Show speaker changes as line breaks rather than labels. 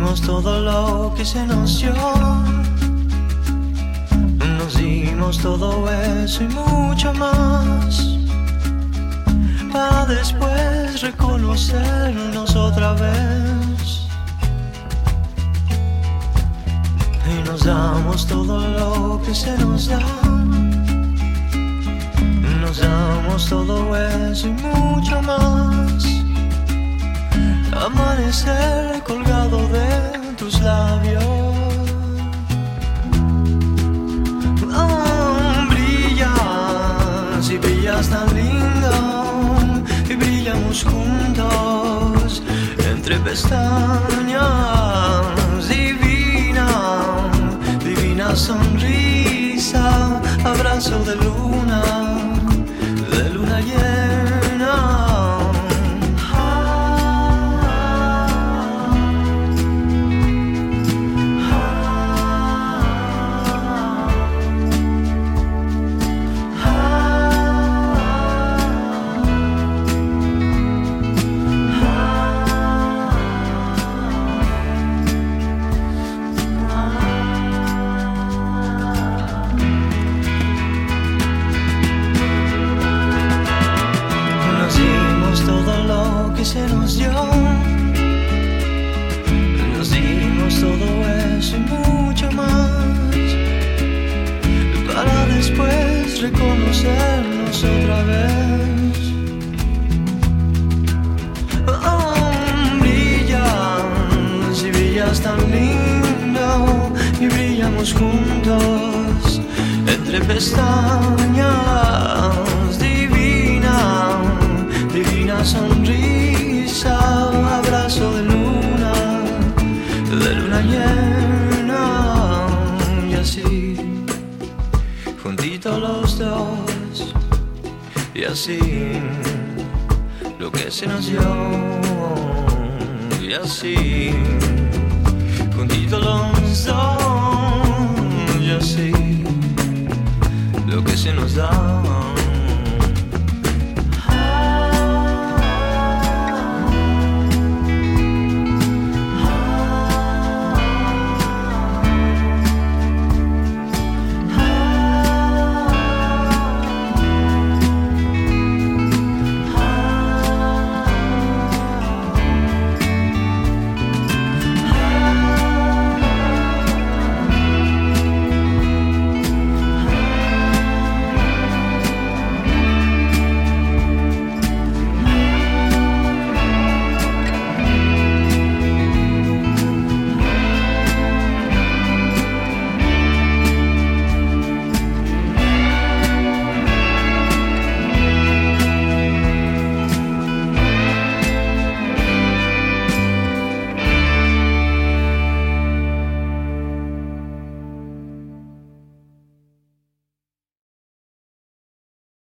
dimos todo lo que se nos dio. Nos dimos todo eso y mucho más. Para después reconocernos otra vez. Y nos damos todo lo que se nos da. Nos damos todo eso y mucho más. Amanecer colgado tus labios. Oh, brillas y brillas tan lindo y brillamos juntos entre pestañas. Divina, divina sonrisa, abrazo de luna, que se nos dio. Nos dimos todo eso y mucho más. Para después reconocernos otra vez. Oh, brillas y brillas tan lindo y brillamos juntos entre pestañas. Divina, divina sonrisa, juntitos los dos. Y así lo que se nos dio y así juntitos los dos. Y así lo que se nos da